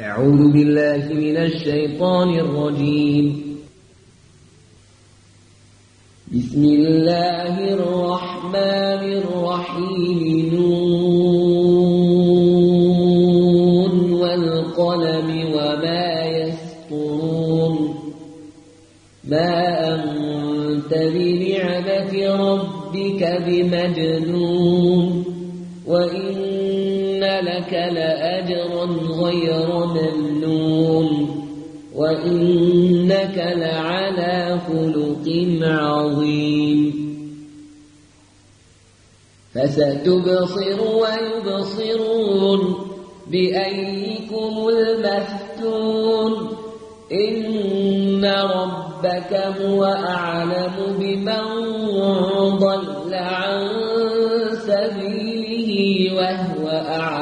أعوذ بالله من الشيطان الرجيم. بسم الله الرحمن الرحيم. نون والقلم وما يسطرون. ما أنت بنعمة ربك بمجنون. وإن لك لأجرا غير ممنون وإنك لعلى خلق عظيم. فستبصر ويبصرون بأيكم المفتون. إن ربك هو أعلم بمن ضل عن سبيله وهو أعلم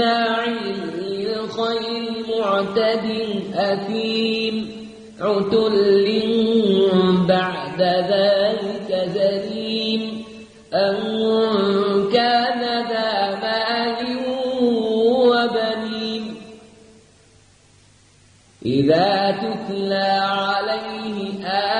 مناع للخير معتد أثيم. عتل بعد ذلك زليم. أن كان ذا مال وبنين. إذا تتلى عليه آياتنا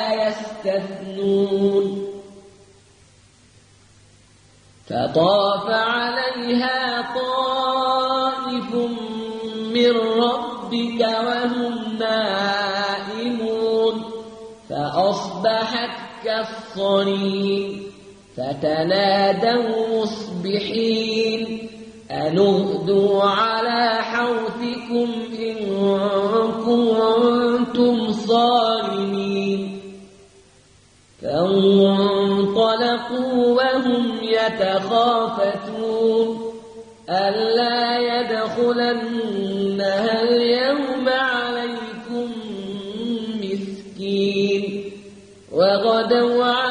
فطاف عليها طائف من ربك وهم نائمون فأصبحت كالصريم فتنادوا مصبحين أن اغدوا على حوثكم إن كنتم صارمين وهم يتخافتون ألا يدخلنها اليوم عليكم مسكين وغدوا على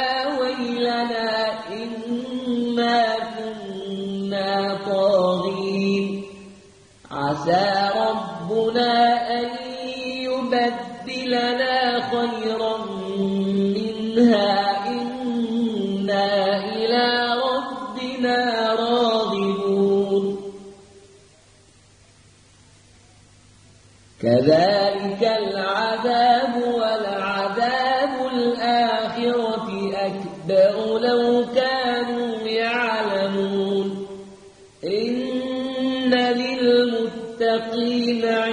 عسى ربنا أن يبدلنا خيرا منها. إنا إلى ربنا راغبون. كذلك العذاب ولعذاب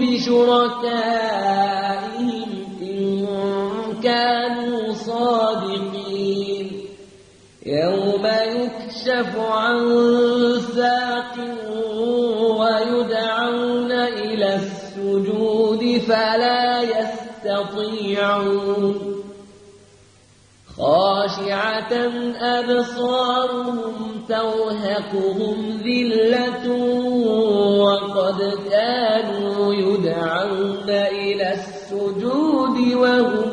بشركائهم إن كانوا صادقين. يوم يكشف عن ساق ويدعون إلى السجود فلا يستطيعون. خاشعة أبصارهم توهقهم ذلة وقد كانوا يدعون إلى السجود وهم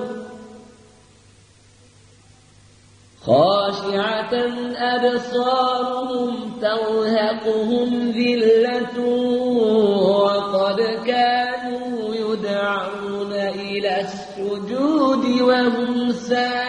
خاشعة أبصارهم توهقهم ذلة وقد كانوا يدعون إلى السجود وهم سالمون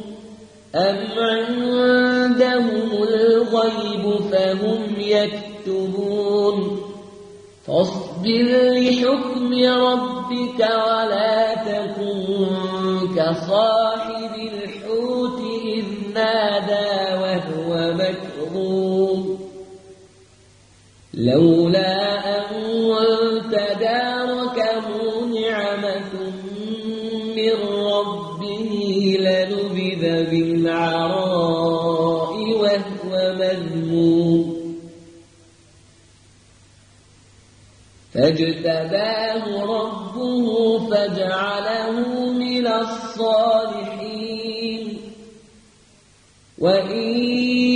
أم عندهم الغيب فهم يكتبون فاصبر لحكم ربك ولا تكن كصاحب الحوت إذ نادى وهو مكظوم لولا أن تداركه نعمة من ربه لنبذ بالعراء وهو مذموم. فاجتباه ربه فاجعله من الصالحين. وإن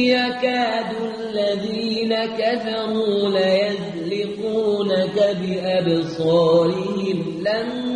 يكاد الذين كفروا ليزلقونك بأبصارهم لما